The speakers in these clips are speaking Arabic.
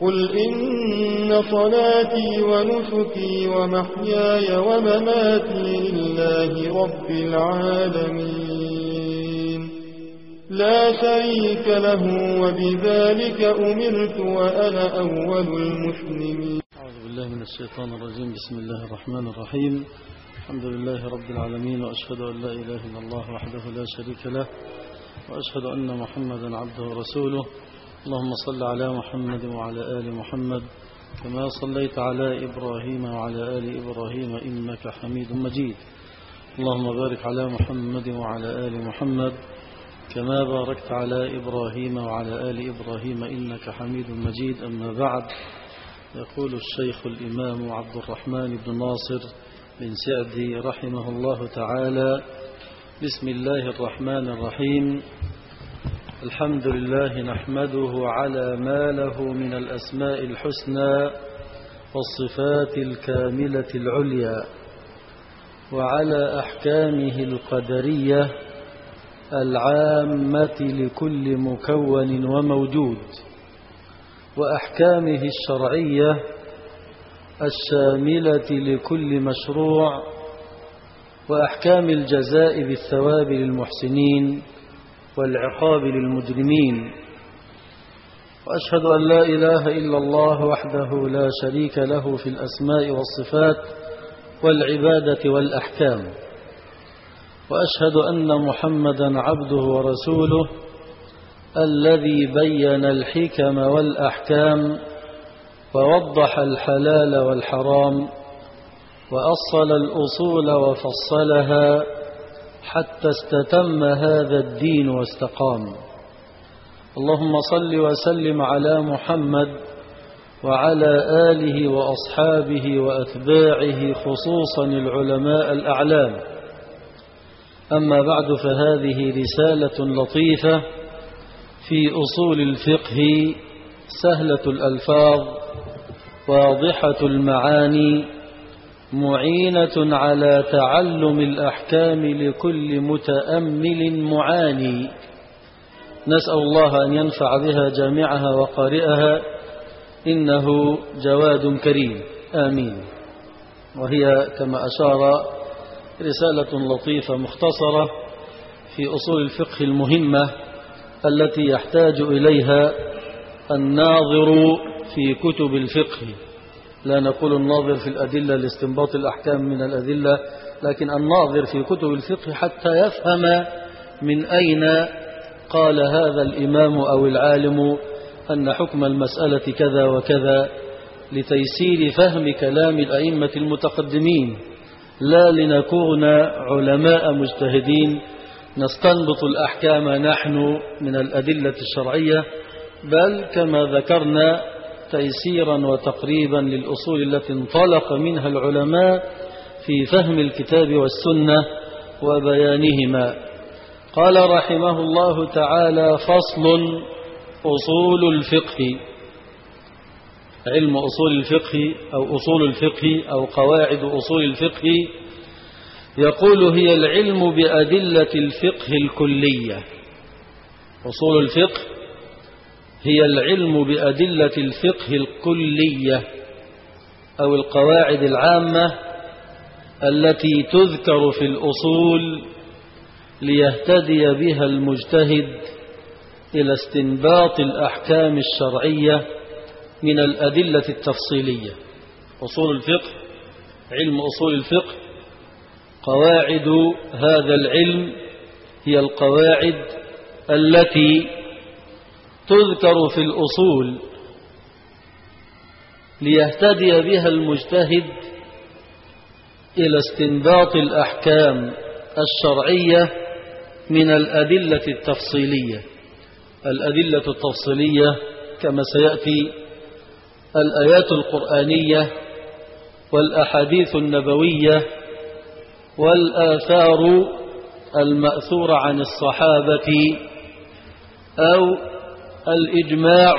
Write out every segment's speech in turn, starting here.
قل إن صلاتي ونسكي ومحياي ومماتي لله رب العالمين لا شريك له وبذلك أمرت وأنا أول المسلمين أعوذ بالله من الشيطان الرجيم. بسم الله الرحمن الرحيم. الحمد لله رب العالمين وأشهد أن لا إله إلا الله وحده لا شريك له وأشهد أن محمدا عبده ورسوله. اللهم صل على محمد وعلى آل محمد كما صليت على إبراهيم وعلى آل إبراهيم إنك حميد مجيد. اللهم بارك على محمد وعلى آل محمد كما باركت على إبراهيم وعلى آل إبراهيم إنك حميد مجيد. أما بعد يقول الشيخ الإمام عبد الرحمن بن ناصر بن سعدي رحمه الله تعالى بسم الله الرحمن الرحيم. الحمد لله نحمده على ما له من الأسماء الحسنى والصفات الكاملة العليا وعلى أحكامه القدرية العامة لكل مكون وموجود وأحكامه الشرعية الشاملة لكل مشروع وأحكام الجزاء بالثواب للمحسنين والعقاب للمجرمين. وأشهد أن لا إله إلا الله وحده لا شريك له في الأسماء والصفات والعبادة والأحكام. وأشهد أن محمدا عبده ورسوله الذي بين الحكم والأحكام ووضح الحلال والحرام وأصل الأصول وفصلها حتى استتم هذا الدين واستقام. اللهم صل وسلم على محمد وعلى آله وأصحابه وأتباعه خصوصا العلماء الأعلام. أما بعد فهذه رسالة لطيفة في أصول الفقه سهلة الألفاظ واضحة المعاني معينة على تعلم الأحكام لكل متأمل معاني. نسأل الله أن ينفع بها جامعها وقارئها إنه جواد كريم. آمين. وهي كما أشار رسالة لطيفة مختصرة في أصول الفقه المهمة التي يحتاج إليها الناظر في كتب الفقه. لا نقول الناظر في الأدلة لاستنباط الأحكام من الأدلة لكن الناظر في كتب الفقه حتى يفهم من أين قال هذا الإمام أو العالم أن حكم المسألة كذا وكذا لتيسير فهم كلام الأئمة المتقدمين. لا لنكون علماء مجتهدين نستنبط الأحكام نحن من الأدلة الشرعية بل كما ذكرنا تيسيرا وتقريبا للأصول التي انطلق منها العلماء في فهم الكتاب والسنة وبيانهما. قال رحمه الله تعالى فصل أصول الفقه. علم أصول الفقه أو أصول الفقه أو قواعد أصول الفقه يقول هي العلم بأدلة الفقه الكلية. أصول الفقه هي العلم بأدلة الفقه الكلية أو القواعد العامة التي تذكر في الأصول ليهتدي بها المجتهد إلى استنباط الأحكام الشرعية من الأدلة التفصيلية. أصول الفقه علم أصول الفقه قواعد هذا العلم هي القواعد التي تذكر في الأصول ليهتدي بها المجتهد إلى استنباط الأحكام الشرعية من الأدلة التفصيلية. الأدلة التفصيلية كما سيأتي الآيات القرآنية والأحاديث النبوية والآثار المأثورة عن الصحابة أو الإجماع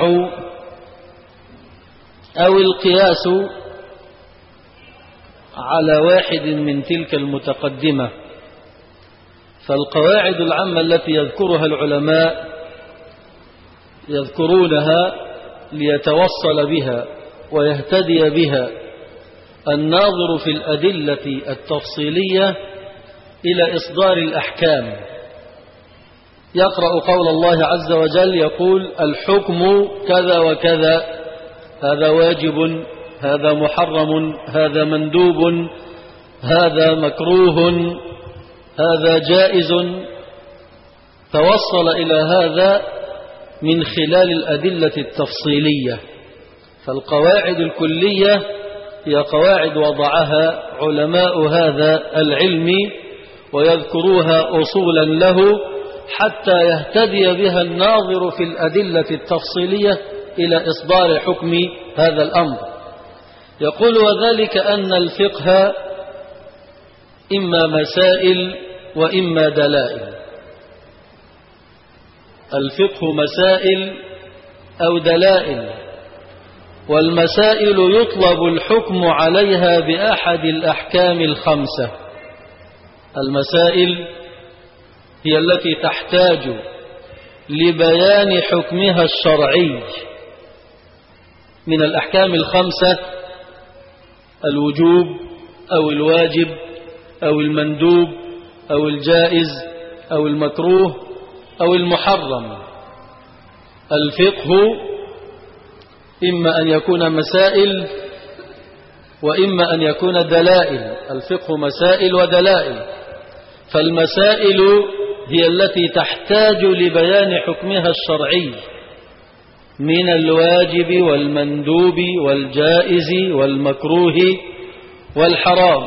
أو القياس على واحد من تلك المتقدمة. فالقواعد العامة التي يذكرها العلماء يذكرونها ليتوصل بها ويهتدي بها الناظر في الأدلة التفصيلية إلى إصدار الأحكام. يقرأ قول الله عز وجل يقول الحكم كذا وكذا هذا واجب هذا محرم هذا مندوب هذا مكروه هذا جائز. توصل إلى هذا من خلال الأدلة التفصيلية فالقواعد الكلية هي قواعد وضعها علماء هذا العلم ويذكروها أصولا له حتى يهتدي بها الناظر في الأدلة التفصيلية إلى إصدار حكم هذا الأمر. يقول وذلك أن الفقه إما مسائل وإما دلائل. الفقه مسائل أو دلائل والمسائل يطلب الحكم عليها بأحد الأحكام الخمسة. المسائل هي التي تحتاج لبيان حكمها الشرعي. من الأحكام الخمسة الوجوب أو الواجب أو المندوب أو الجائز أو المكروه أو المحرم. الفقه إما أن يكون مسائل وإما أن يكون دلائل. الفقه مسائل ودلائل. فالمسائل هي التي تحتاج لبيان حكمها الشرعي من الواجب والمندوب والجائز والمكروه والحرام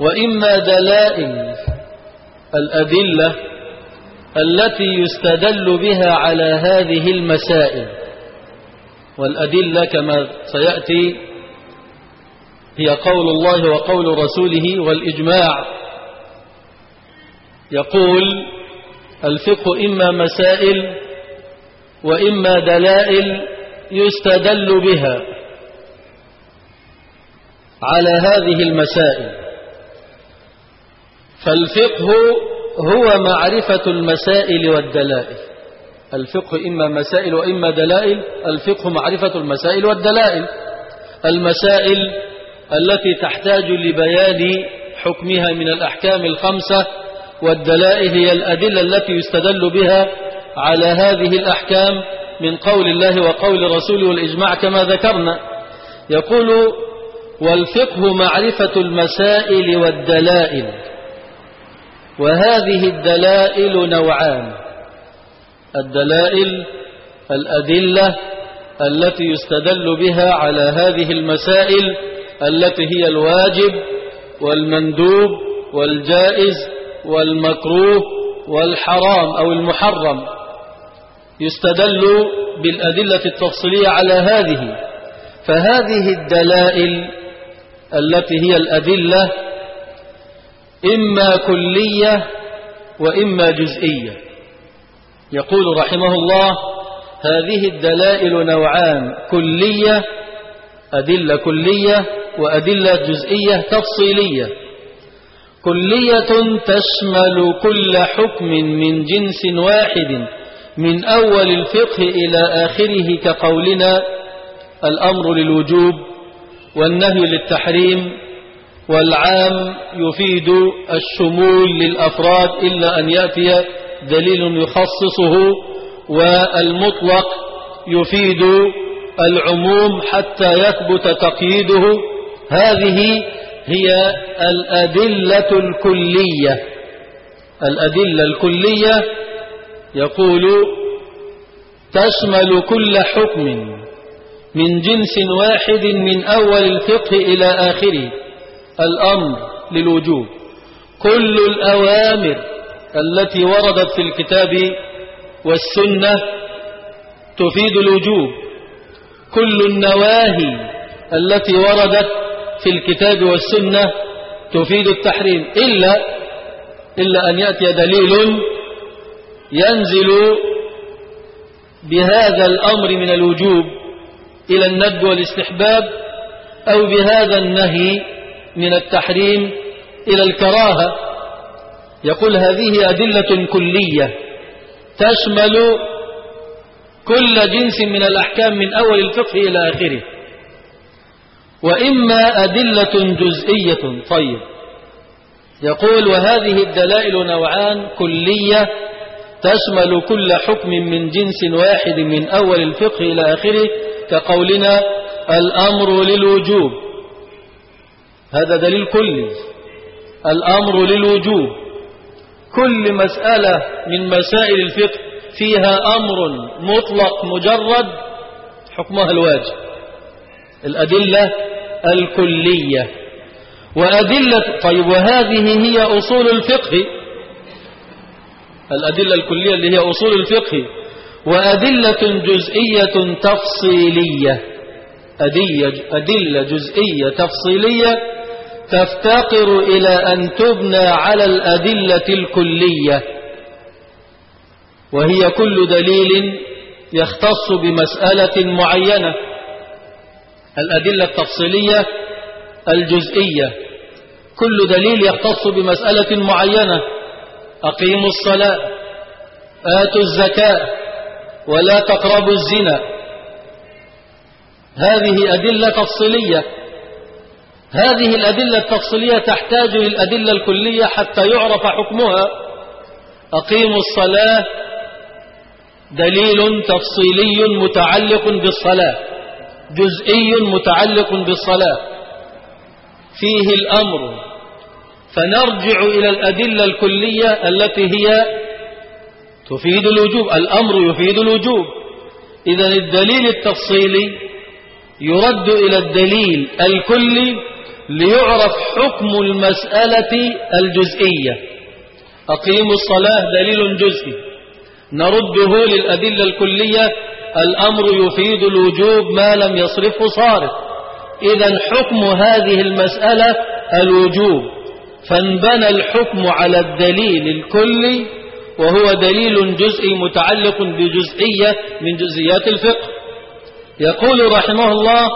وإما دلائل الأدلة التي يستدل بها على هذه المسائل. والأدلة كما سيأتي هي قول الله وقول رسوله والإجماع. يقول الفقه إما مسائل وإما دلائل يستدل بها على هذه المسائل. فالفقه هو معرفة المسائل والدلائل. الفقه إما مسائل وإما دلائل الفقه معرفة المسائل والدلائل. المسائل التي تحتاج لبيان حكمها من الأحكام الخمسة والدلائل هي الأدلة التي يستدل بها على هذه الأحكام من قول الله وقول رسوله والإجماع كما ذكرنا. يقول والفقه معرفة المسائل والدلائل وهذه الدلائل نوعان الدلائل الأدلة التي يستدل بها على هذه المسائل التي هي الواجب والمندوب والجائز والمكروه والحرام أو المحرم يستدل بالأدلة التفصيلية على هذه فهذه الدلائل التي هي الأدلة إما كلية وإما جزئية. يقول رحمه الله هذه الدلائل نوعان كلية أدلة كلية وأدلة جزئية تفصيلية. كلية تشمل كل حكم من جنس واحد من أول الفقه إلى آخره كقولنا الأمر للوجوب والنهي للتحريم والعام يفيد الشمول للأفراد إلا أن يأتي دليل يخصصه والمطلق يفيد العموم حتى يثبت تقييده. هذه هي الأدلة الكلية. الأدلة الكلية يقول تشمل كل حكم من جنس واحد من أول الفقه إلى آخره. الأمر للوجوب. كل الأوامر التي وردت في الكتاب والسنة تفيد الوجوب. كل النواهي التي وردت في الكتاب والسنة تفيد التحريم إلا إلا أن يأتي دليل ينزل بهذا الأمر من الوجوب إلى الند والاستحباب أو بهذا النهي من التحريم إلى الكراهة. يقول هذه أدلة كلية تشمل كل جنس من الأحكام من أول الفقه إلى آخره. وإما أدلة جزئية. طيب. يقول وهذه الدلائل نوعان كلية تشمل كل حكم من جنس واحد من أول الفقه إلى آخره كقولنا الأمر للوجوب. هذا دليل كلي. الأمر للوجوب. كل مسألة من مسائل الفقه فيها أمر مطلق مجرد حكمها الواجب. الأدلة الكلية. وأدلة طيب وهذه هي أصول الفقه. الأدلة الكلية اللي هي أصول الفقه. وأدلة جزئية تفصيلية. أدلة جزئية تفصيلية تفتقر إلى أن تبنى على الأدلة الكلية. وهي كل دليل يختص بمسألة معينة. الأدلة التفصيلية الجزئية. كل دليل يختص بمسألة معينة. أقيموا الصلاة آتوا الزكاة ولا تقربوا الزنا. هذه أدلة تفصيلية. هذه الأدلة التفصيلية تحتاج للأدلة الكلية حتى يعرف حكمها. أقيموا الصلاة. دليل تفصيلي متعلق بالصلاة. جزئي متعلق بالصلاة. فيه الأمر. فنرجع إلى الأدلة الكلية التي هي تفيد الوجوب. الأمر يفيد الوجوب. إذا الدليل التفصيلي يرد إلى الدليل الكلي ليعرف حكم المسألة الجزئية. أقيموا الصلاة دليل جزئي. نرده للأدلة الكلية الأمر يفيد الوجوب ما لم يصرفه صارف. إذا حكم هذه المسألة الوجوب. فانبنى الحكم على الدليل الكلي وهو دليل جزئي متعلق بجزئية من جزئيات الفقه. يقول رحمه الله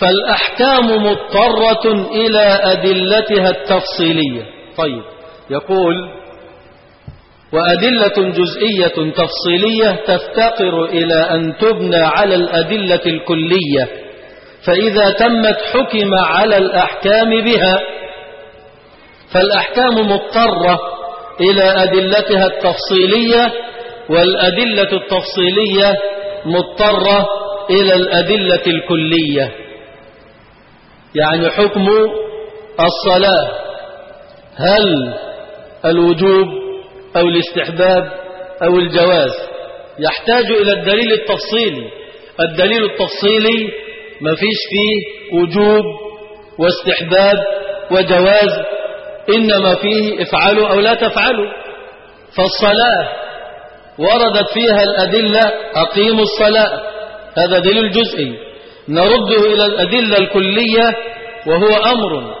فالأحكام مضطرة إلى أدلتها التفصيلية. طيب يقول وأدلة جزئية تفصيلية تفتقر إلى أن تبنى على الأدلة الكلية فإذا تمت حكم على الأحكام بها فالأحكام مضطرة إلى أدلتها التفصيلية والأدلة التفصيلية مضطرة إلى الأدلة الكلية. يعني حكم الصلاة هل الوجوب أو الاستحباب أو الجواز. يحتاج إلى الدليل التفصيلي الدليل التفصيلي ما فيش فيه وجوب واستحباب وجواز إنما فيه افعلوا أو لا تفعلوا. فالصلاة وردت فيها الأدلة أقيموا الصلاة. هذا دليل جزئي. نرده إلى الأدلة الكلية وهو أمر.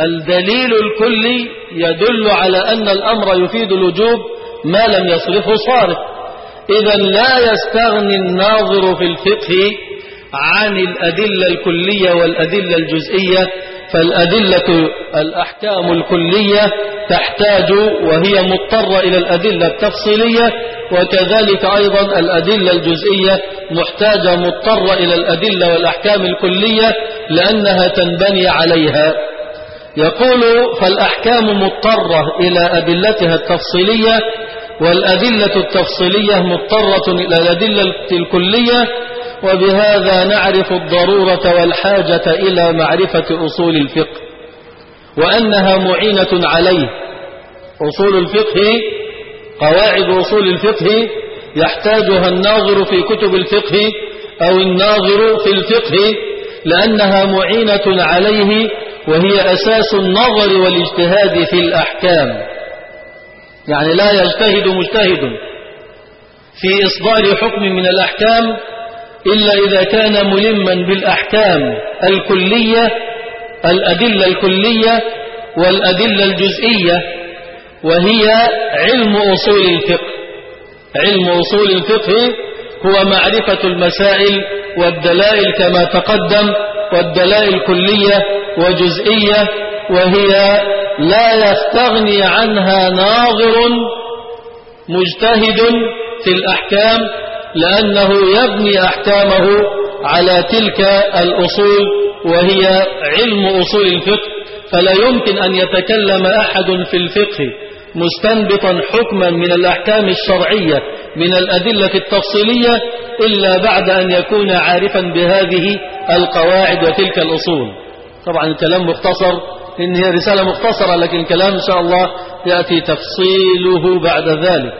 الدليل الكلي يدل على أن الأمر يفيد الوجوب ما لم يصرفه صارف. إذا لا يستغني الناظر في الفقه عن الأدلة الكلية والأدلة الجزئية فالأدلة الأحكام الكلية تحتاج وهي مضطرة إلى الأدلة التفصيلية وكذلك أيضا الأدلة الجزئية محتاجة مضطرة إلى الأدلة والأحكام الكلية لأنها تنبني عليها. يقول فالأحكام مضطرة إلى أدلتها التفصيلية والأدلة التفصيلية مضطرة إلى الأدلة الكلية وبهذا نعرف الضرورة والحاجة إلى معرفة أصول الفقه وأنها معينة عليه. أصول الفقه قواعد أصول الفقه يحتاجها الناظر في كتب الفقه أو الناظر في الفقه لأنها معينة عليه وهي أساس النظر والاجتهاد في الأحكام. يعني لا يجتهد مجتهد في إصدار حكم من الأحكام إلا إذا كان ملما بالأحكام الكلية الأدلة الكلية والأدلة الجزئية وهي علم أصول الفقه. علم أصول الفقه هو معرفة المسائل والدلائل كما تقدم والدلائل كلية وجزئية وهي لا يستغني عنها ناظر مجتهد في الأحكام لأنه يبني أحكامه على تلك الأصول وهي علم أصول الفقه. فلا يمكن أن يتكلم أحد في الفقه مستنبطا حكما من الأحكام الشرعية من الأدلة التفصيلية إلا بعد أن يكون عارفا بهذه القواعد وتلك الأصول. طبعا الكلام مختصر إن هي رسالة مختصرة لكن الكلام إن شاء الله يأتي تفصيله بعد ذلك.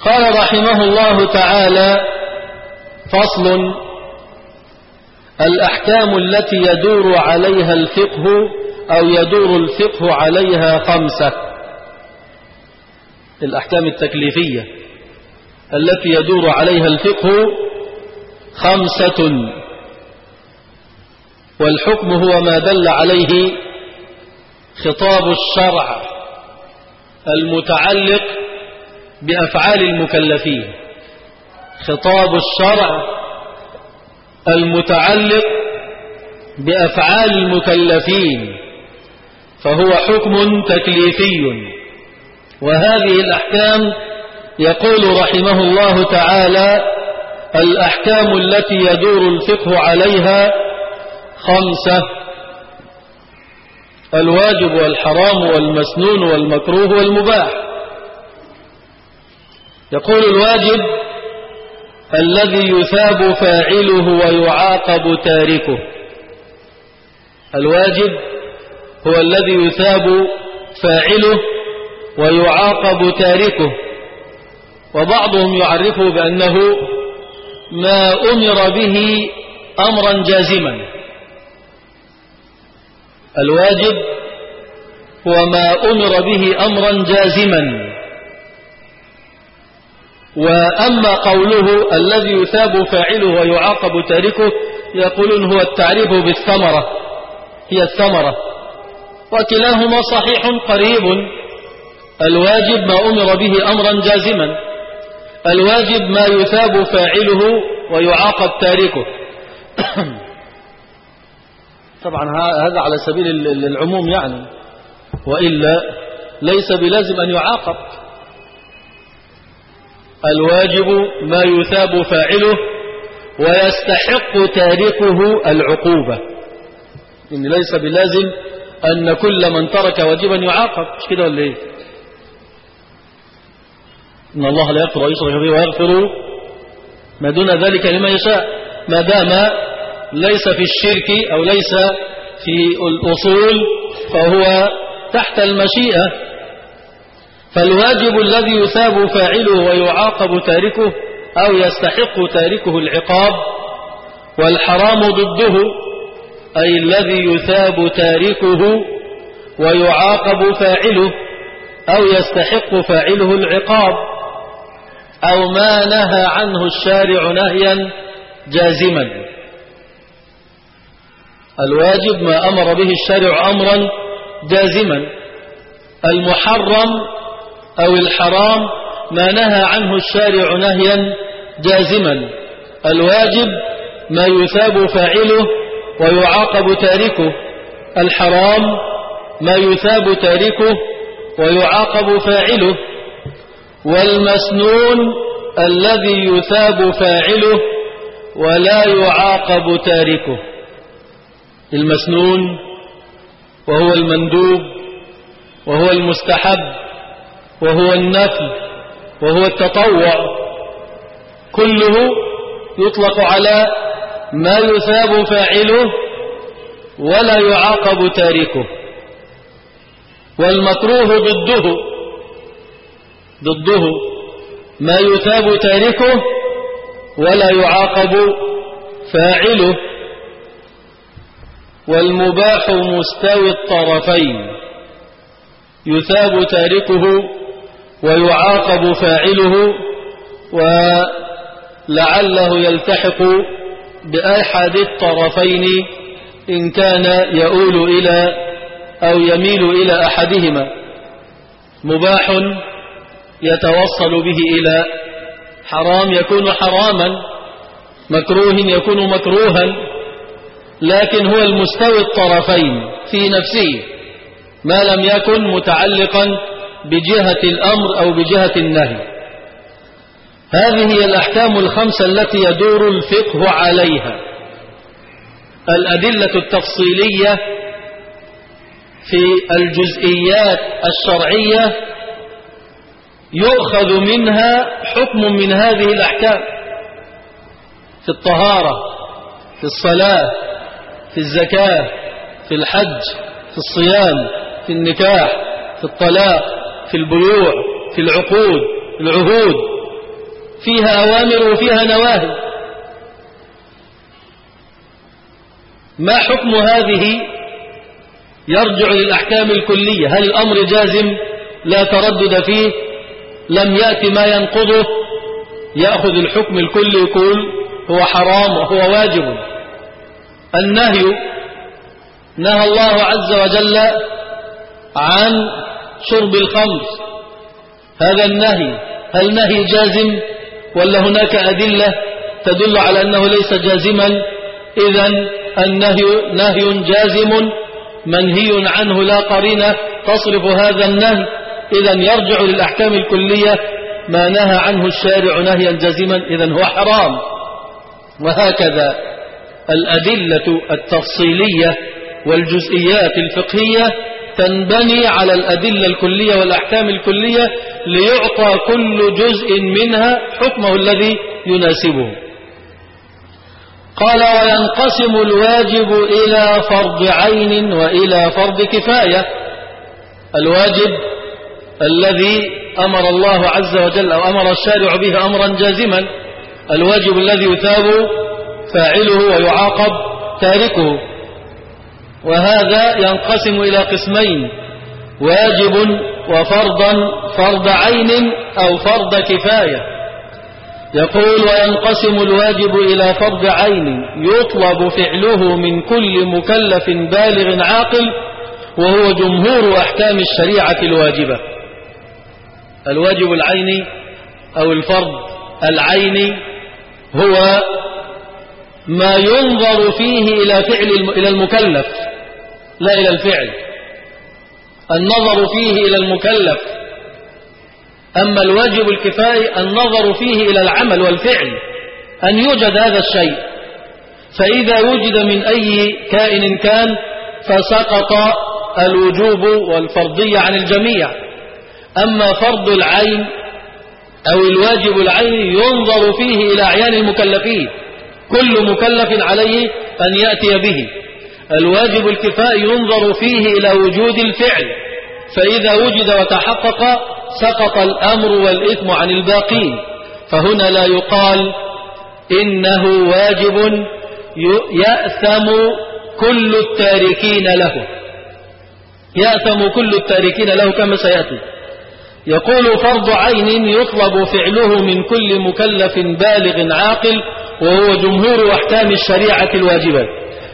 قال رحمه الله تعالى فصل الأحكام التي يدور عليها الفقه أو يدور الفقه عليها خمسة. الأحكام التكليفية التي يدور عليها الفقه خمسة. والحكم هو ما دل عليه خطاب الشرع المتعلق بأفعال المكلفين. خطاب الشرع المتعلق بأفعال المكلفين فهو حكم تكليفي. وهذه الأحكام يقول رحمه الله تعالى الأحكام التي يدور الفقه عليها خمسة. الواجب والحرام والمسنون والمكروه والمباح. يقول الواجب الذي يثاب فاعله ويعاقب تاركه. الواجب هو الذي يثاب فاعله ويعاقب تاركه. وبعضهم يعرفه بأنه ما أمر به أمرا جازما. الواجب هو ما أمر به أمرا جازما. وأما قوله الذي يثاب فاعله ويعاقب تاركه يقولون هو التعريف بالثمرة هي الثمرة. وكلاهما صحيح قريب. الواجب ما أمر به أمرا جازما. الواجب ما يثاب فاعله ويعاقب تاركه. طبعا هذا على سبيل العموم يعني. وإلا ليس بلازم أن يعاقب. الواجب ما يثاب فاعله ويستحق تاركه العقوبة. إن ليس بلازم أن كل من ترك واجبا يعاقب. مش كده ولا إيه؟ إن الله لا يغفر ويشرك به ويغفر ما دون ذلك لما يشاء. ما دام ليس في الشرك أو ليس في الأصول فهو تحت المشيئة. فالواجب الذي يثاب فاعله ويعاقب تاركه أو يستحق تاركه العقاب والحرام ضده أي الذي يثاب تاركه ويعاقب فاعله أو يستحق فاعله العقاب. أو ما نهى عنه الشارع نهيا جازما. الواجب ما أمر به الشارع أمرا جازما. المحرم أو الحرام ما نهى عنه الشارع نهيا جازما. الواجب ما يثاب فاعله ويعاقب تاركه. الحرام ما يثاب تاركه ويعاقب فاعله. والمسنون الذي يثاب فاعله ولا يعاقب تاركه. المسنون وهو المندوب وهو المستحب وهو النفل وهو التطوع. كله يطلق على ما يثاب فاعله ولا يعاقب تاركه. والمكروه ضده ضده ما يثاب تاركه ولا يعاقب فاعله. والمباح مستوي الطرفين. يثاب تاركه ويعاقب فاعله ولعله يلتحق بأحد الطرفين إن كان يؤول إلى أو يميل إلى أحدهما. مباح يتوصل به إلى حرام يكون حراما مكروه يكون مكروها. لكن هو المستوي الطرفين في نفسه ما لم يكن متعلقا بجهة الأمر أو بجهة النهي. هذه هي الأحكام الخمسة التي يدور الفقه عليها. الأدلة التفصيلية في الجزئيات الشرعية يؤخذ منها حكم من هذه الأحكام في الطهارة في الصلاة في الزكاة في الحج في الصيام في النكاح في الطلاق في البيوع في العقود العهود. فيها أوامر وفيها نواهي. ما حكم هذه؟ يرجع للأحكام الكلية. هل الأمر جازم؟ لا تردد فيه. لم يأتي ما ينقضه. يأخذ الحكم الكلي يقول هو حرام وهو واجب. النهي نهى الله عز وجل عن شرب الخمر. هذا النهي هل نهي جازم ولا هناك أدلة تدل على أنه ليس جازما؟ إذا النهي نهي جازم منهي عنه لا قرينة. تصرف هذا النهي. إذا يرجع للأحكام الكلية ما نهى عنه الشارع نهيا جازما. إذا هو حرام. وهكذا. الأدلة التفصيلية والجزئيات الفقهية تنبني على الأدلة الكلية والأحكام الكلية ليعطى كل جزء منها حكمه الذي يناسبه. قال وينقسم الواجب إلى فرض عين وإلى فرض كفاية. الواجب الذي أمر الله عز وجل أو أمر الشارع به أمرا جازما. الواجب الذي يثاب فاعله ويعاقب تاركه. وهذا ينقسم إلى قسمين واجب وفرضا فرض عين أو فرض كفاية. يقول وينقسم الواجب إلى فرض عين يطلب فعله من كل مكلف بالغ عاقل وهو جمهور أحكام الشريعة الواجبة. الواجب العيني أو الفرض العيني هو ما ينظر فيه إلى فعل إلى المكلف لا إلى الفعل. النظر فيه إلى المكلف. أما الواجب الكفائي النظر فيه إلى العمل والفعل أن يوجد هذا الشيء. فإذا وجد من أي كائن كان فسقط الوجوب والفرضية عن الجميع. أما فرض العين أو الواجب العين ينظر فيه إلى أعيان المكلفين. كل مكلف عليه أن يأتي به. الواجب الكفائي ينظر فيه إلى وجود الفعل. فإذا وجد وتحقق سقط الأمر والإثم عن الباقين. فهنا لا يقال إنه واجب يأثم كل التاركين له. يأثم كل التاركين له كما سيأتي. يقول فرض عين يطلب فعله من كل مكلف بالغ عاقل وهو جمهور أحكام الشريعة الواجبة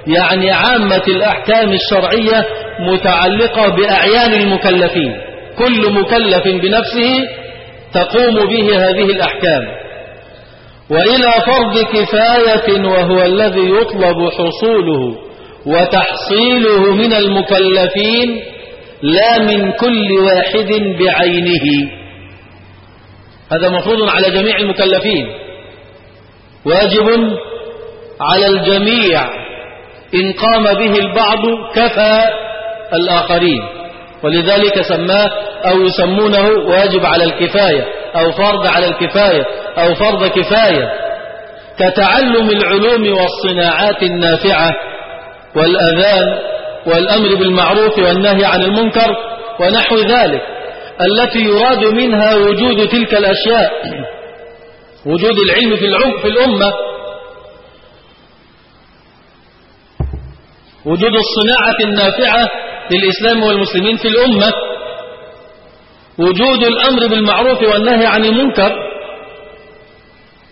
يعني عامة الأحكام الشرعية متعلقة بأعيان المكلفين كل مكلف بنفسه تقوم به هذه الأحكام. وإلى فرض كفاية وهو الذي يطلب حصوله وتحصيله من المكلفين لا من كل واحد بعينه. هذا مفروض على جميع المكلفين. واجب على الجميع إن قام به البعض كفى الآخرين. ولذلك سماه أو يسمونه واجب على الكفاية أو فرض على الكفاية أو فرض كفاية. كتعلم العلوم والصناعات النافعة والأذان والأمر بالمعروف والنهي عن المنكر ونحو ذلك التي يراد منها وجود تلك الأشياء. وجود العلم في العمق في الأمة. وجود الصناعة النافعة للإسلام والمسلمين في الأمة. وجود الأمر بالمعروف والنهي عن المنكر.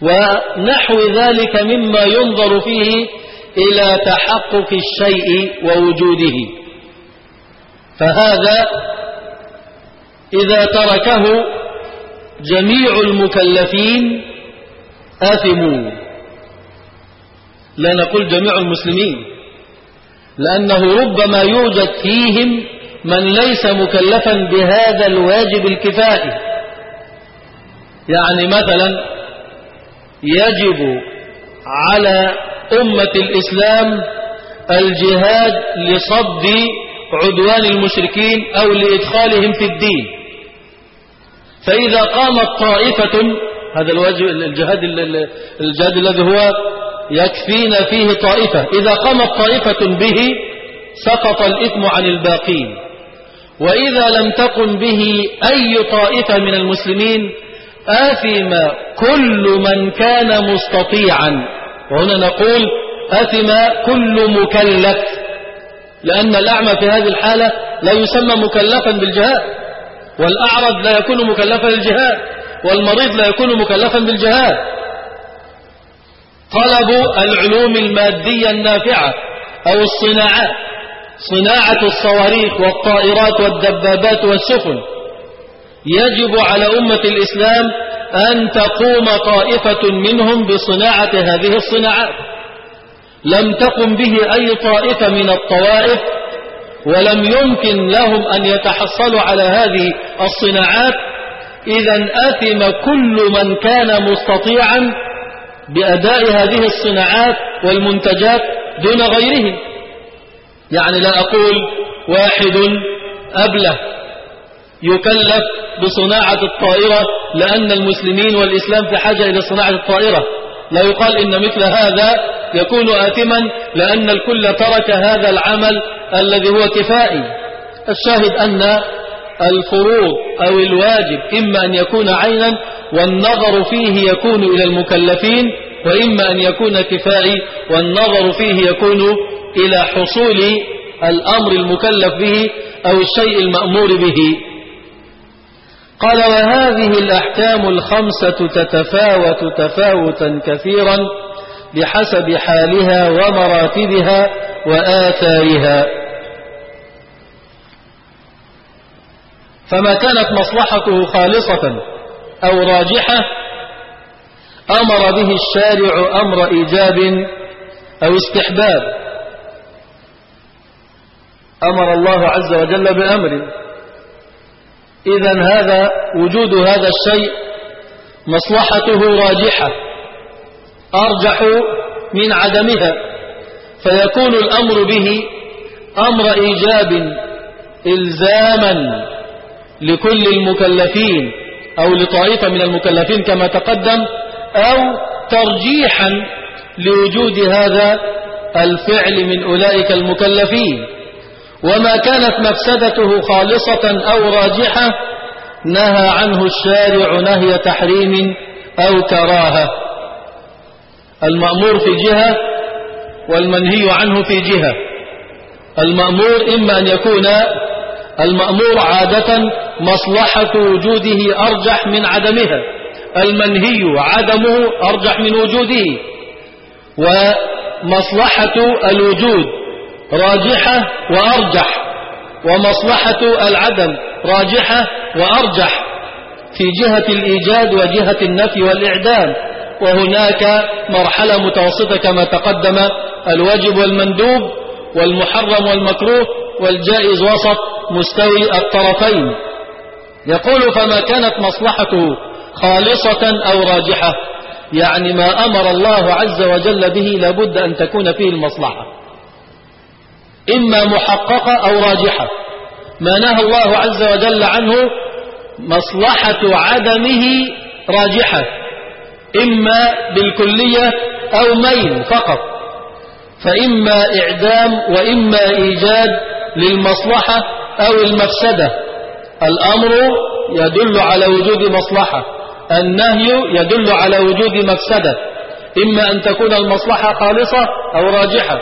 ونحو ذلك مما ينظر فيه إلى تحقق الشيء ووجوده. فهذا إذا تركه جميع المكلفين آثموا. لا نقول جميع المسلمين لأنه ربما يوجد فيهم من ليس مكلفا بهذا الواجب الكفائي. يعني مثلا يجب على أمة الإسلام الجهاد لصد عدوان المشركين أو لإدخالهم في الدين. فإذا قامت طائفة هذا الواجب الجهاد الجهاد الذي هو يكفينا فيه طائفة. إذا قامت طائفة به سقط الإثم عن الباقين. وإذا لم تقم به أي طائفة من المسلمين آثم كل من كان مستطيعا. وهنا نقول آثم كل مكلف. لأن الأعمى في هذه الحالة لا يسمى مكلفا بالجهاد والأعرض لا يكون مكلفا بالجهاد والمريض لا يكون مكلفا بالجهاد. طلب العلوم المادية النافعة أو الصناعات صناعة الصواريخ والطائرات والدبابات والسفن. يجب على أمة الإسلام أن تقوم طائفة منهم بصناعة هذه الصناعات. لم تقم به أي طائفة من الطوائف ولم يمكن لهم أن يتحصلوا على هذه الصناعات إذا أثم كل من كان مستطيعا بأداء هذه الصناعات والمنتجات دون غيرهم يعني لا أقول واحد أبلة يكلف بصناعة الطائرة لأن المسلمين والإسلام في حاجة إلى صناعة الطائرة. لا يقال إن مثل هذا يكون آثما لأن الكل ترك هذا العمل الذي هو كفائي. الشاهد أن الفروض أو الواجب إما أن يكون عينا والنظر فيه يكون إلى المكلفين وإما أن يكون كفائي والنظر فيه يكون إلى حصول الأمر المكلف به أو الشيء المأمور به. قال وهذه الأحكام الخمسة تتفاوت تفاوتا كثيرا بحسب حالها ومراتبها وآثارها. فما كانت مصلحته خالصة أو راجحة أمر به الشارع أمر إيجاب أو استحباب. أمر الله عز وجل بأمر. إذا هذا وجود هذا الشيء مصلحته راجحة. أرجح من عدمها. فيكون الأمر به أمر إيجاب إلزاما. لكل المكلفين أو لطائفة من المكلفين كما تقدم أو ترجيحا لوجود هذا الفعل من أولئك المكلفين. وما كانت مفسدته خالصة أو راجحة نهى عنه الشارع نهي تحريم أو كراهة. المأمور في جهة والمنهي عنه في جهة. المأمور إما أن يكون المأمور عادة مصلحة وجوده أرجح من عدمها المنهي عدمه أرجح من وجوده ومصلحة الوجود راجحة وأرجح ومصلحة العدم راجحة وأرجح في جهة الإيجاد وجهة النفي والإعدام وهناك مرحلة متوسطة كما تقدم الواجب والمندوب والمحرم والمكروه والجائز وسط مستوي الطرفين. يقول فما كانت مصلحته خالصة أو راجحة. يعني ما أمر الله عز وجل به لابد أن تكون فيه المصلحة. إما محققة أو راجحة. ما نهى الله عز وجل عنه مصلحة عدمه راجحة. إما بالكلية أو ميل فقط. فإما إعدام وإما إيجاد للمصلحة أو المفسدة. الأمر يدل على وجود مصلحة. النهي يدل على وجود مفسدة. إما أن تكون المصلحة خالصة أو راجحة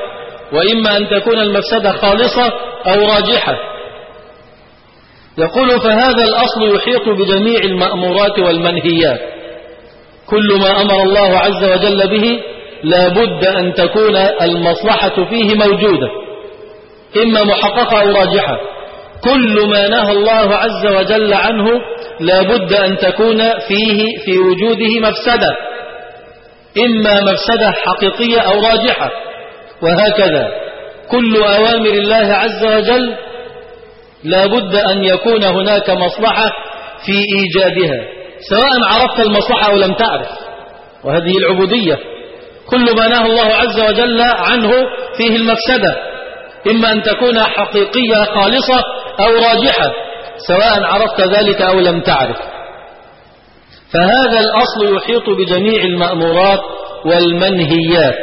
وإما أن تكون المفسدة خالصة أو راجحة. يقول فهذا الأصل يحيط بجميع المأمورات والمنهيات. كل ما أمر الله عز وجل به لا بد أن تكون المصلحة فيه موجودة إما محققة أو راجحة. كل ما نهى الله عز وجل عنه لا بد أن تكون فيه في وجوده مفسدة إما مفسدة حقيقية أو راجحة وهكذا. كل أوامر الله عز وجل لا بد أن يكون هناك مصلحة في إيجادها سواء عرفت المصلحة أو لم تعرف. وهذه العبودية. كل ما نهى الله عز وجل عنه فيه المفسدة إما أن تكون حقيقية خالصة أو راجحة سواء عرفت ذلك أو لم تعرف. فهذا الأصل يحيط بجميع المأمورات والمنهيات.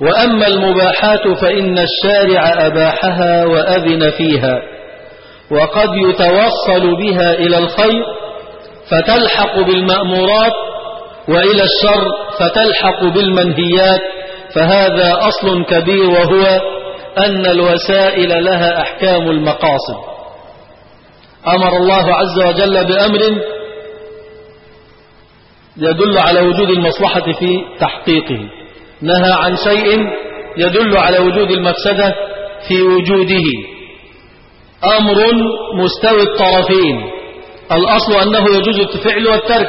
وأما المباحات فإن الشارع أباحها وأذن فيها وقد يتوصل بها إلى الخير فتلحق بالمأمورات وإلى الشر فتلحق بالمنهيات. فهذا أصل كبير وهو أن الوسائل لها أحكام المقاصد. أمر الله عز وجل بأمر يدل على وجود المصلحة في تحقيقه. نهى عن شيء يدل على وجود المفسدة في وجوده. أمر مستوي الطرفين. الأصل أنه يجوز الفعل والترك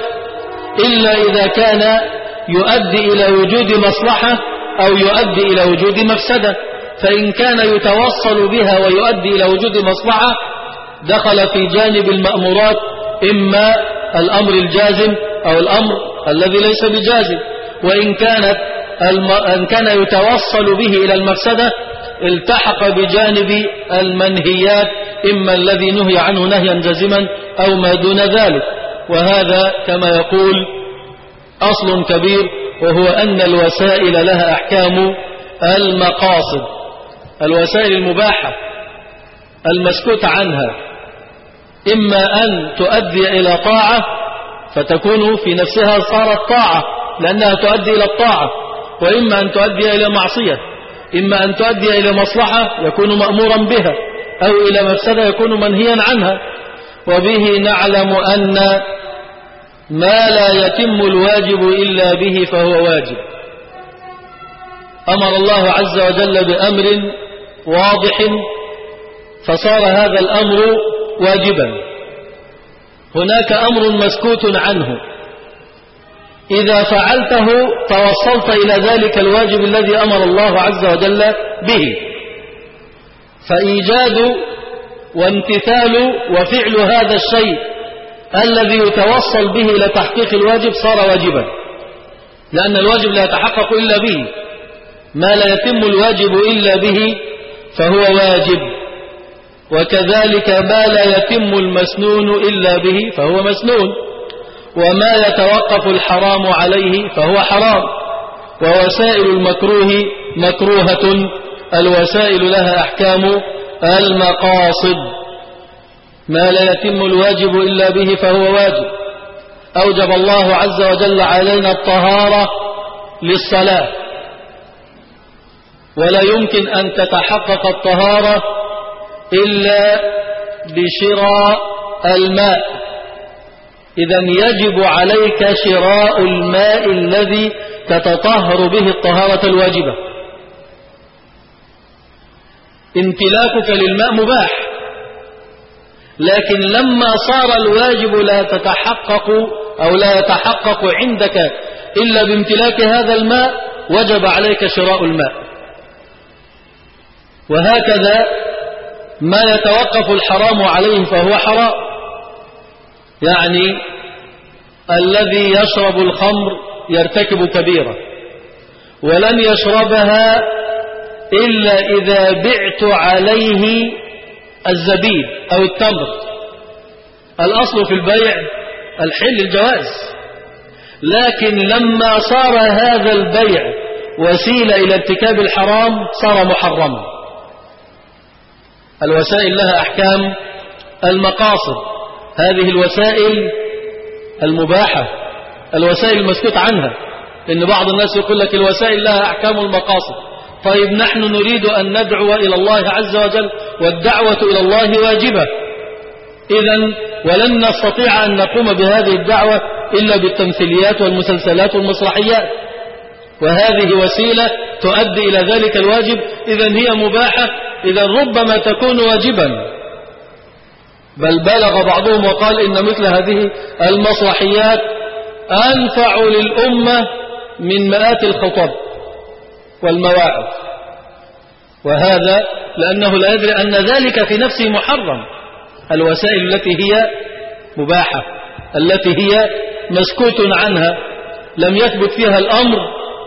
إلا إذا كان يؤدي إلى وجود مصلحة أو يؤدي إلى وجود مفسدة. فإن كان يتوصل بها ويؤدي إلى وجود مصلحة دخل في جانب المأمورات إما الأمر الجازم أو الأمر الذي ليس بجازم. وإن كانت أن كان يتوصل به إلى المفسدة التحق بجانب المنهيات إما الذي نهي عنه نهيا جزما أو ما دون ذلك. وهذا كما يقول أصل كبير وهو أن الوسائل لها أحكام المقاصد. الوسائل المباحة المسكوت عنها إما أن تؤدي إلى طاعة فتكون في نفسها صارت طاعة لأنها تؤدي إلى الطاعة وإما أن تؤدي إلى معصية إما أن تؤدي إلى مصلحة يكون مأمورا بها أو إلى مفسدة يكون منهيا عنها. وبه نعلم أن ما لا يتم الواجب إلا به فهو واجب. أمر الله عز وجل بأمر واضح فصار هذا الأمر واجبا. هناك أمر مسكوت عنه. إذا فعلته توصلت إلى ذلك الواجب الذي أمر الله عز وجل به. فإيجاد وامتثال وفعل هذا الشيء الذي يتوصل به إلى تحقيق الواجب صار واجبا. لأن الواجب لا يتحقق إلا به. ما لا يتم الواجب إلا به فهو واجب. وكذلك ما لا يتم المسنون إلا به فهو مسنون. وما يتوقف الحرام عليه فهو حرام. ووسائل المكروه مكروهة. الوسائل لها أحكام. المقاصد. ما لا يتم الواجب إلا به فهو واجب. أوجب الله عز وجل علينا الطهارة للصلاة. ولا يمكن أن تتحقق الطهارة إلا بشراء الماء. إذا يجب عليك شراء الماء الذي تتطهر به الطهارة الواجبة. امتلاكك للماء مباح. لكن لما صار الواجب لا تتحقق أو لا يتحقق عندك إلا بامتلاك هذا الماء وجب عليك شراء الماء. وهكذا ما يتوقف الحرام عليه فهو حرام. يعني الذي يشرب الخمر يرتكب كبيرة ولن يشربها إلا إذا بعت عليه الزبيب أو التمر. الأصل في البيع الحل الجواز. لكن لما صار هذا البيع وسيلة إلى ارتكاب الحرام صار محرما. الوسائل لها أحكام المقاصد. هذه الوسائل المباحة الوسائل المسكوت عنها. إن بعض الناس يقول لك الوسائل لها أحكام المقاصد. طيب نحن نريد أن ندعو إلى الله عز وجل والدعوة إلى الله واجبة. إذا ولن نستطيع أن نقوم بهذه الدعوة إلا بالتمثيليات والمسلسلات والمسرحيات. وهذه وسيلة تؤدي إلى ذلك الواجب إذا هي مباحة إذا ربما تكون واجبا. بل بلغ بعضهم وقال إن مثل هذه المسرحيات أنفع للأمة من مئات الخطب والمواعظ. وهذا لأنه لا يدري أن ذلك في نفسه محرم. الوسائل التي هي مباحة التي هي مسكوت عنها لم يثبت فيها الأمر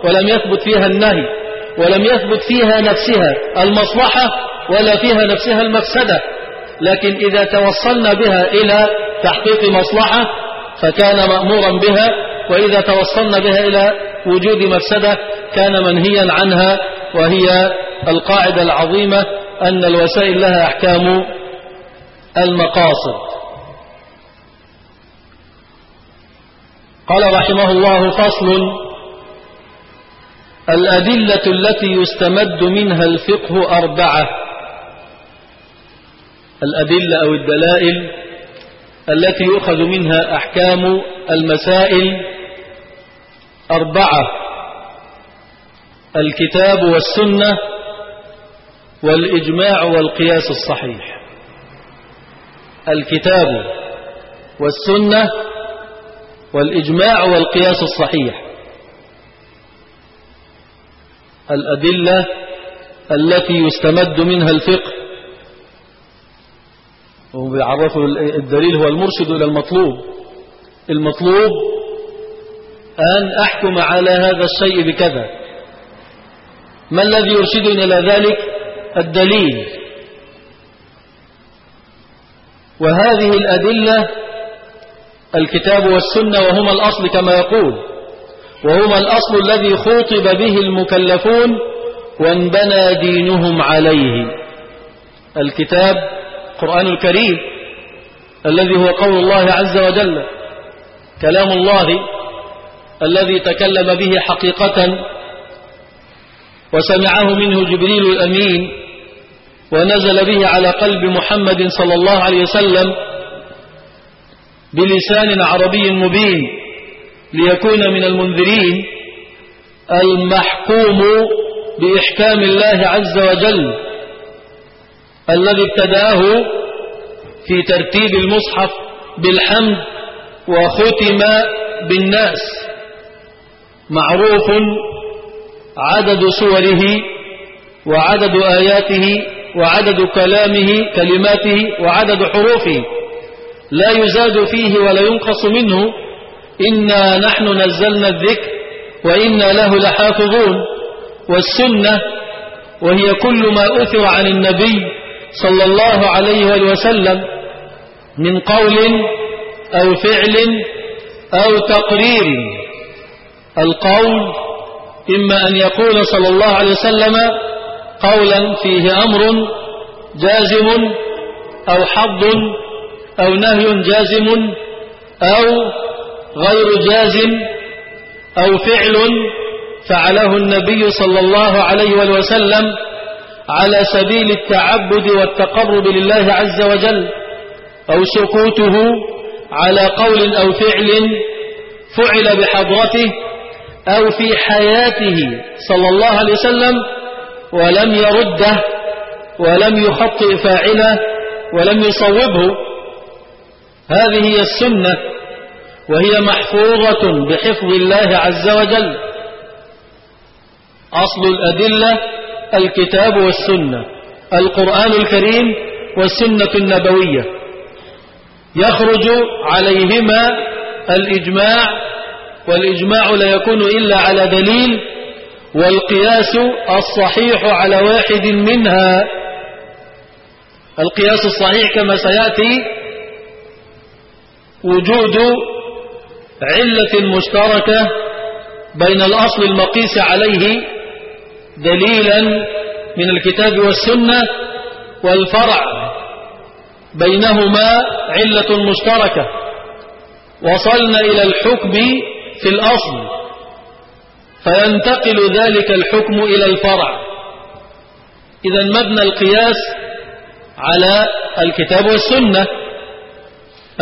ولم يثبت فيها النهي. ولم يثبت فيها نفسها المصلحة ولا فيها نفسها المفسدة. لكن إذا توصلنا بها إلى تحقيق مصلحة فكان مأمورا بها وإذا توصلنا بها إلى وجود مفسدة كان منهيا عنها وهي القاعدة العظيمة أن الوسائل لها أحكام المقاصد. قال رحمه الله فصل الأدلة التي يستمد منها الفقه أربعة. الأدلة أو الدلائل التي يؤخذ منها أحكام المسائل أربعة. الكتاب والسنة والإجماع والقياس الصحيح. الكتاب والسنة والإجماع والقياس الصحيح. الأدلة التي يستمد منها الفقه. وهم بيعرفوا الدليل هو المرشد إلى المطلوب. المطلوب أن أحكم على هذا الشيء بكذا. ما الذي يرشدني إلى ذلك؟ الدليل. وهذه الأدلة الكتاب والسنة وهما الأصل كما يقول. وهما الأصل الذي خوطب به المكلفون وانبنى دينهم عليه. الكتاب القرآن الكريم الذي هو قول الله عز وجل كلام الله الذي تكلم به حقيقة وسمعه منه جبريل الأمين ونزل به على قلب محمد صلى الله عليه وسلم بلسان عربي مبين. ليكون من المنذرين المحكوم بإحكام الله عز وجل الذي ابتداه في ترتيب المصحف بالحمد وختم بالناس معروف عدد سوره وعدد آياته وعدد كلامه كلماته وعدد حروفه لا يزاد فيه ولا ينقص منه إنا نحن نزلنا الذكر وإنا له لحافظون والسنة وهي كل ما أثر عن النبي صلى الله عليه وسلم من قول أو فعل أو تقرير القول إما أن يقول صلى الله عليه وسلم قولا فيه أمر جازم أو حظ أو نهي جازم أو غير جازم أو فعل فعله النبي صلى الله عليه وسلم على سبيل التعبد والتقرب لله عز وجل أو سكوته على قول أو فعل فعل بحضرته أو في حياته صلى الله عليه وسلم ولم يرده ولم يخطئ فاعله ولم يصوبه. هذه هي السنة وهي محفوظة بحفظ الله عز وجل. أصل الأدلة الكتاب والسنة القرآن الكريم والسنة النبوية. يخرج عليهما الإجماع والإجماع لا يكون إلا على دليل والقياس الصحيح على واحد منها. القياس الصحيح كما سيأتي وجود علة مشتركة بين الأصل المقيس عليه دليلا من الكتاب والسنة والفرع بينهما علة مشتركة. وصلنا إلى الحكم في الأصل فينتقل ذلك الحكم إلى الفرع. إذا مبنى القياس على الكتاب والسنة.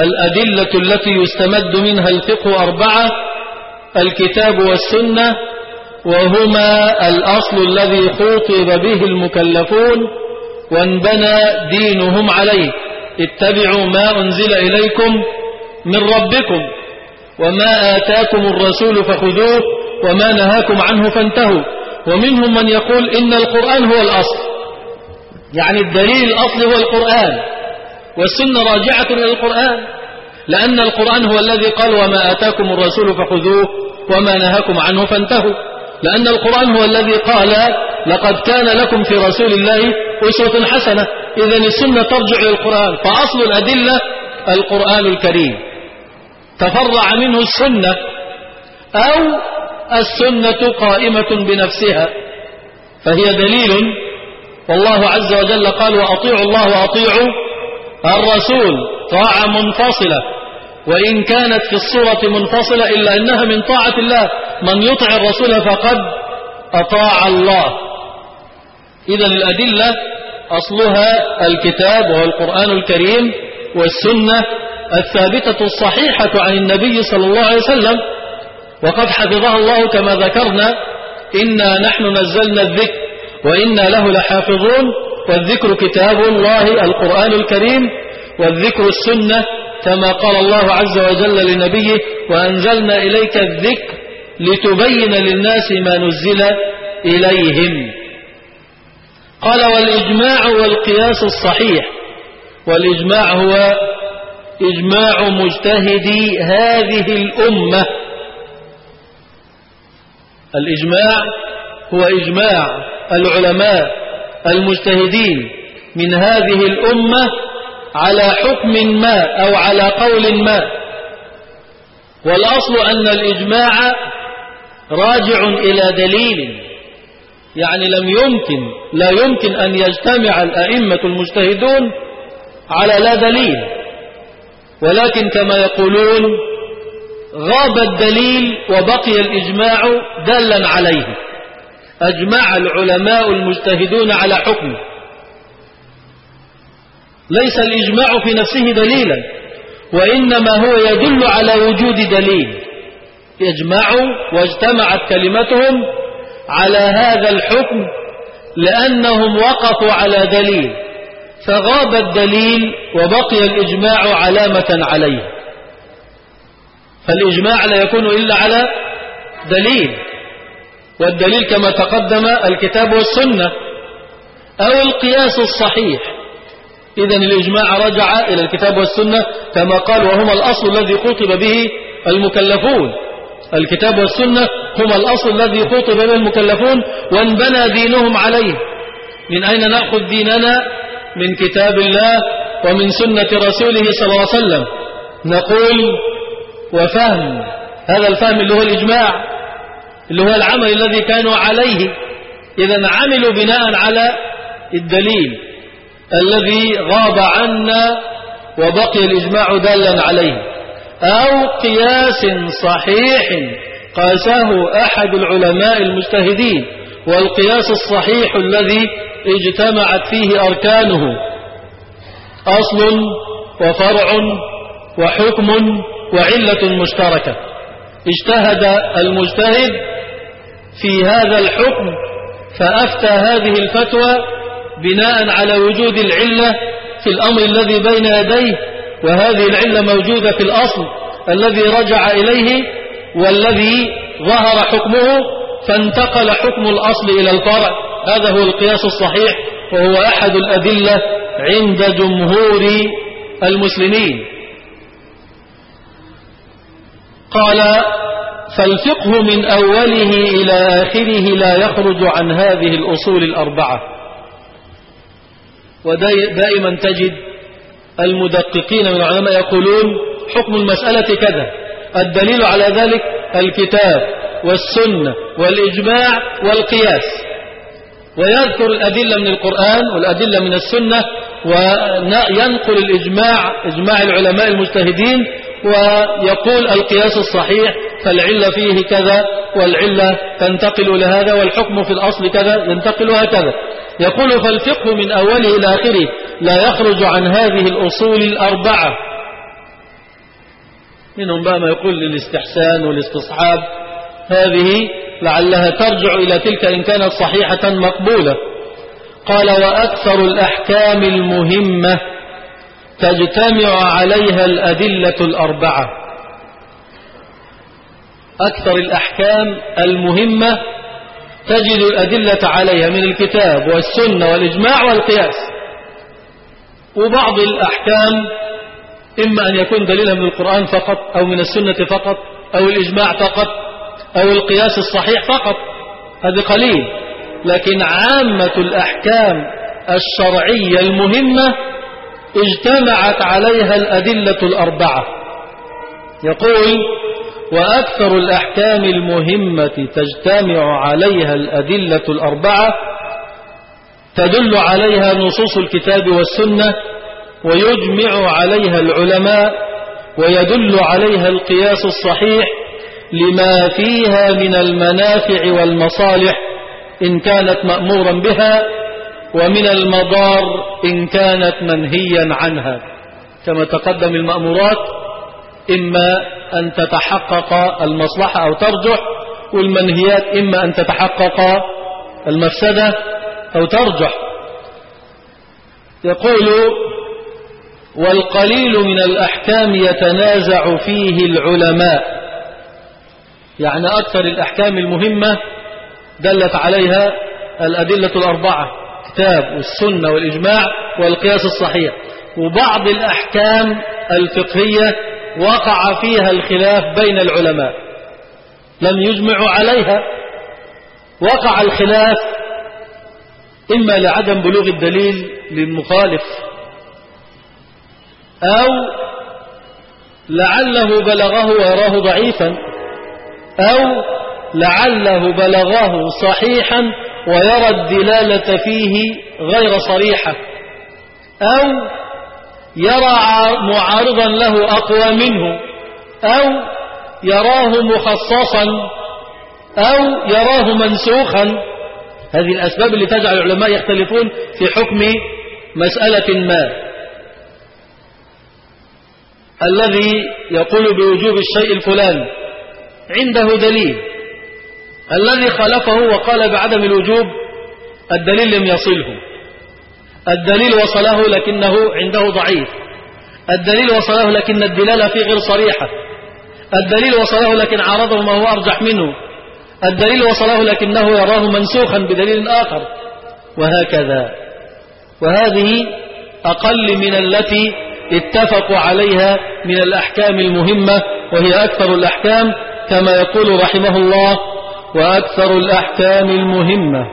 الأدلة التي يستمد منها الفقه أربعة الكتاب والسنة وهما الأصل الذي خوطب به المكلفون وانبنى دينهم عليه. اتبعوا ما أنزل إليكم من ربكم وما آتاكم الرسول فخذوه وما نهاكم عنه فانتهوا. ومنهم من يقول إن القرآن هو الأصل يعني الدليل الأصل هو القرآن. والسنة راجعة إلى القرآن. لأن القرآن هو الذي قال وما آتاكم الرسول فخذوه وما نهاكم عنه فانتهوا. لأن القرآن هو الذي قال لقد كان لكم في رسول الله أسوة حسنة. إذا السنة ترجع إلى القرآن. فأصل الأدلة القرآن الكريم. تفرع منه السنة أو السنة قائمة بنفسها. فهي دليل. والله عز وجل قال وأطيعوا الله وأطيعوا الرسول طاعة منفصلة وإن كانت في الصورة منفصلة إلا أنها من طاعة الله من يطع الرسول فقد أطاع الله. إذا الأدلة أصلها الكتاب وهو القرآن الكريم والسنة الثابتة الصحيحة عن النبي صلى الله عليه وسلم وقد حفظها الله كما ذكرنا إنا نحن نزلنا الذكر وإنا له لحافظون والذكر كتاب الله القرآن الكريم والذكر السنة كما قال الله عز وجل لنبيه وأنزلنا إليك الذكر لتبين للناس ما نزل إليهم. قال والإجماع والقياس الصحيح. والإجماع هو إجماع مجتهدي هذه الأمة. الإجماع هو إجماع العلماء. المجتهدين من هذه الأمة على حكم ما أو على قول ما. والأصل أن الإجماع راجع إلى دليل يعني لم يمكن لا يمكن أن يجتمع الأئمة المجتهدون على لا دليل. ولكن كما يقولون غاب الدليل وبقي الإجماع دالا عليه. أجمع العلماء المجتهدون على حكم. ليس الإجماع في نفسه دليلا وإنما هو يدل على وجود دليل. اجمعوا واجتمعت كلمتهم على هذا الحكم لأنهم وقفوا على دليل فغاب الدليل وبقي الإجماع علامة عليه. فالإجماع لا يكون إلا على دليل. والدليل كما تقدم الكتاب والسنة أو القياس الصحيح. إذا الإجماع رجع إلى الكتاب والسنة كما قال وهما الأصل الذي خطب به المكلفون. الكتاب والسنة هما الأصل الذي خطب به المكلفون وانبنى دينهم عليه. من أين نأخذ ديننا؟ من كتاب الله ومن سنة رسوله صلى الله عليه وسلم. نقول وفهم. هذا الفهم اللي هو الإجماع. اللي هو العمل الذي كانوا عليه. إذا عملوا بناء على الدليل الذي غاب عنا وبقي الإجماع دالا عليه. أو قياس صحيح قاسه أحد العلماء المجتهدين والقياس الصحيح الذي اجتمعت فيه أركانه. أصل وفرع وحكم وعلة مشتركة. اجتهد المجتهد في هذا الحكم فأفتى هذه الفتوى بناء على وجود العلة في الأمر الذي بين يديه وهذه العلة موجودة في الأصل الذي رجع إليه والذي ظهر حكمه فانتقل حكم الأصل إلى الفرع. هذا هو القياس الصحيح وهو أحد الأدلة عند جمهور المسلمين. قال فالفقه من أوله إلى آخره لا يخرج عن هذه الأصول الأربعة. ودائما تجد المدققين من العلماء يقولون حكم المسألة كذا الدليل على ذلك الكتاب والسنة والإجماع والقياس. ويذكر الأدلة من القرآن والأدلة من السنة وينقل الإجماع إجماع العلماء المجتهدين ويقول القياس الصحيح فالعلة فيه كذا والعلة تنتقل لهذا والحكم في الأصل كذا ينتقل هكذا. يقول فالفقه من أوله إلى آخره لا يخرج عن هذه الأصول الأربعة. منهم بقى ما يقول للاستحسان والاستصحاب هذه لعلها ترجع إلى تلك إن كانت صحيحة مقبولة. قال وأكثر الأحكام المهمة تجتمع عليها الأدلة الأربعة. أكثر الأحكام المهمة تجد الأدلة عليها من الكتاب والسنة والإجماع والقياس. وبعض الأحكام إما أن يكون دليلا من القرآن فقط أو من السنة فقط أو الإجماع فقط أو القياس الصحيح فقط هذه قليل. لكن عامة الأحكام الشرعية المهمة اجتمعت عليها الأدلة الأربعة. يقول وأكثر الأحكام المهمة تجتمع عليها الأدلة الأربعة تدل عليها نصوص الكتاب والسنة ويجمع عليها العلماء ويدل عليها القياس الصحيح لما فيها من المنافع والمصالح إن كانت مأمورا بها ومن المضار إن كانت منهيا عنها كما تقدم المأمورات إما أن تتحقق المصلحة أو ترجح والمنهيات إما أن تتحقق المفسدة أو ترجح. يقول والقليل من الأحكام يتنازع فيه العلماء. يعني أكثر الأحكام المهمة دلت عليها الأدلة الأربعة. كتاب والسنة والإجماع والقياس الصحيح. وبعض الأحكام الفقهية وقع فيها الخلاف بين العلماء. لم يجمعوا عليها. وقع الخلاف إما لعدم بلوغ الدليل للمخالف أو لعله بلغه ويراه ضعيفا أو لعله بلغه صحيحا ويرى الدلالة فيه غير صريحة. أو يرى معارضا له أقوى منه. أو يراه مخصصا. أو يراه منسوخا. هذه الأسباب اللي تجعل العلماء يختلفون في حكم مسألة ما. الذي يقول بوجوب الشيء الفلاني. عنده دليل. الذي خالفه وقال بعدم الوجوب الدليل لم يصله. الدليل وصله لكنه عنده ضعيف. الدليل وصله لكن الدلالة فيه غير صريحة الدليل وصله لكن عارضه ما هو أرجح منه. الدليل وصله لكنه يراه منسوخا بدليل آخر. وهكذا. وهذه أقل من التي اتفقوا عليها من الأحكام المهمة وهي أكثر الأحكام كما يقول رحمه الله وأكثر الأحكام المهمة.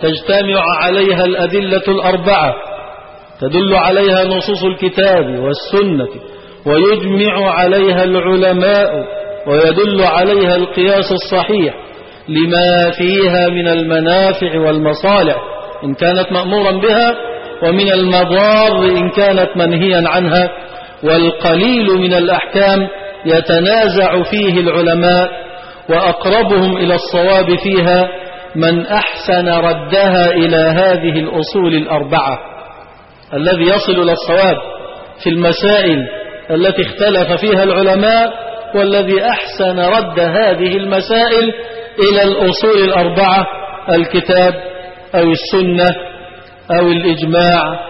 تجتمع عليها الأدلة الأربعة. تدل عليها نصوص الكتاب والسنة ويجمع عليها العلماء ويدل عليها القياس الصحيح لما فيها من المنافع والمصالح إن كانت مأمورا بها ومن المضار إن كانت منهيا عنها. والقليل من الأحكام يتنازع فيه العلماء وأقربهم إلى الصواب فيها من أحسن ردها إلى هذه الأصول الأربعة الذي يصل إلى الصواب في المسائل التي اختلف فيها العلماء والذي أحسن رد هذه المسائل إلى الأصول الأربعة الكتاب أو السنة أو الإجماع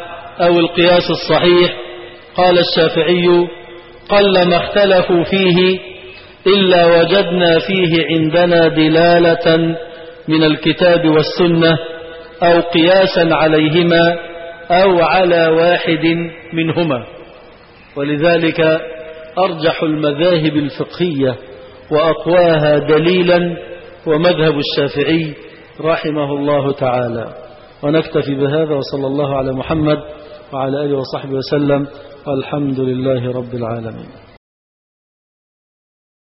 أو القياس الصحيح قال الشافعي قل ما اختلفوا فيه إلا وجدنا فيه عندنا دلالة من الكتاب والسنة أو قياسا عليهما أو على واحد منهما. ولذلك أرجح المذاهب الفقهية وأقواها دليلا ومذهب الشافعي رحمه الله تعالى. ونكتفي بهذا وصلى الله على محمد وعلى آله وصحبه وسلم. والحمد لله رب العالمين.